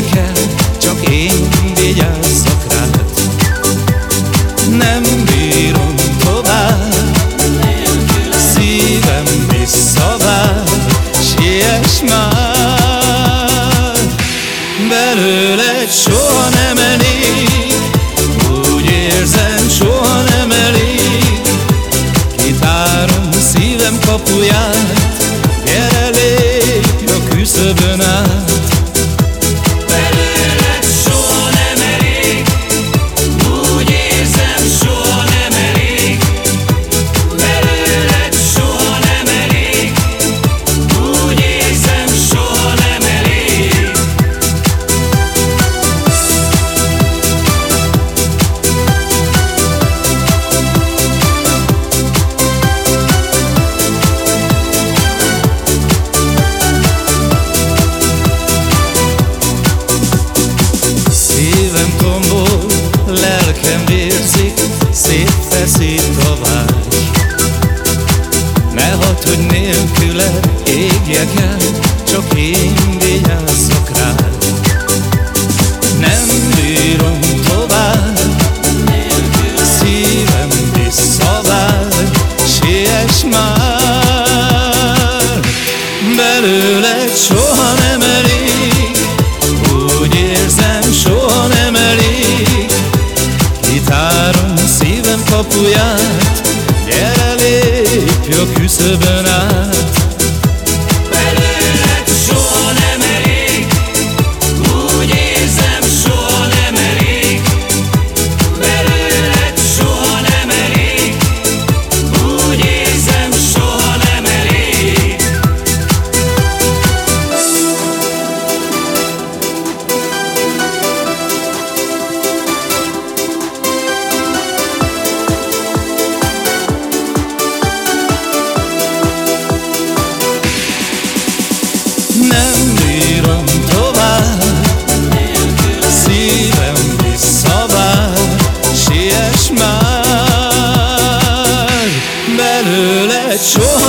érdekel, csak én vigyázzak rád. Nem bírom tovább, szívem visszavár Siess már, belőled soha nélküled égjeken Csak én vigyázzak rád. Nem bírom tovább Szívem visszavár Siess már. Belőled soha nem elég Úgy érzem soha nem elég. Kitárom szívem kapuját Gyere lépj a küszöbön. show